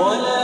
ولا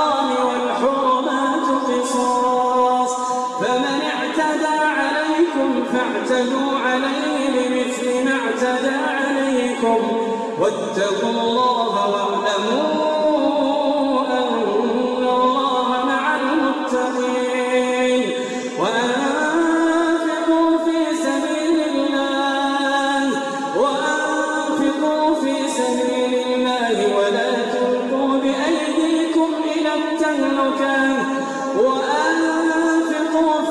وأنفقوا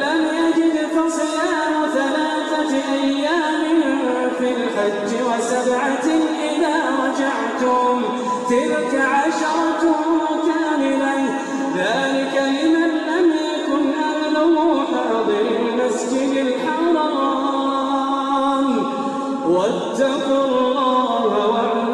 الحج وسبعة إذا رجعتم تلك عشرة كاملة ذلك لمن لم يكن أهله حاضر المسجد الحرام. واتقوا الله واعلموا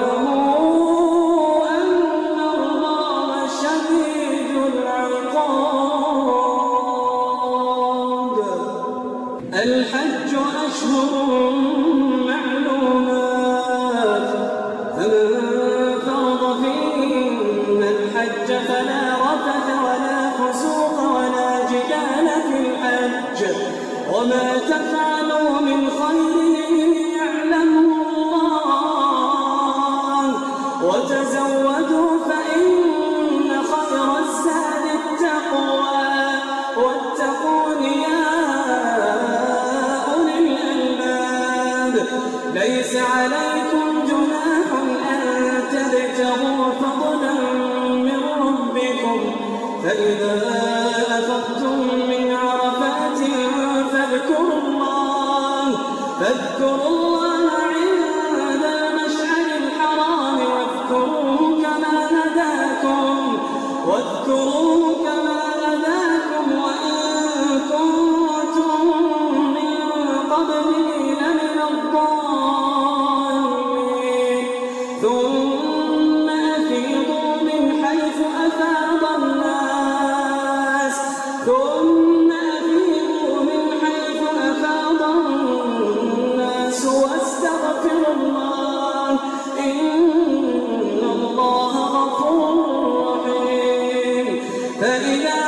فإذا أفضتم من عرفات فاذكروا الله فاذكروا الله عند المشعر الحرام واذكروه كما هداكم واذكروه فإذا